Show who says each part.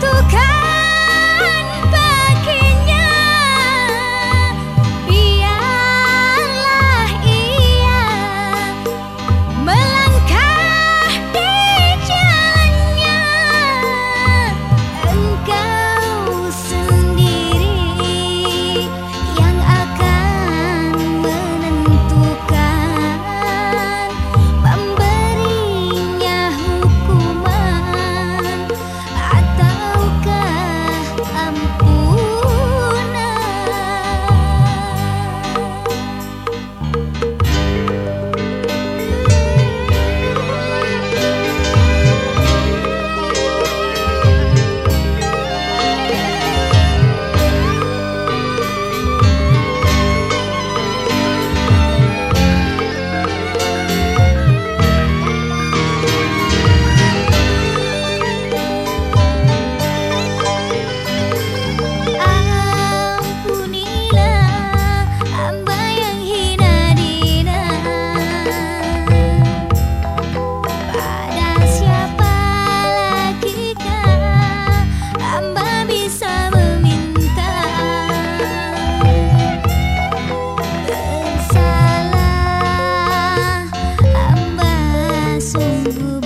Speaker 1: とか疯子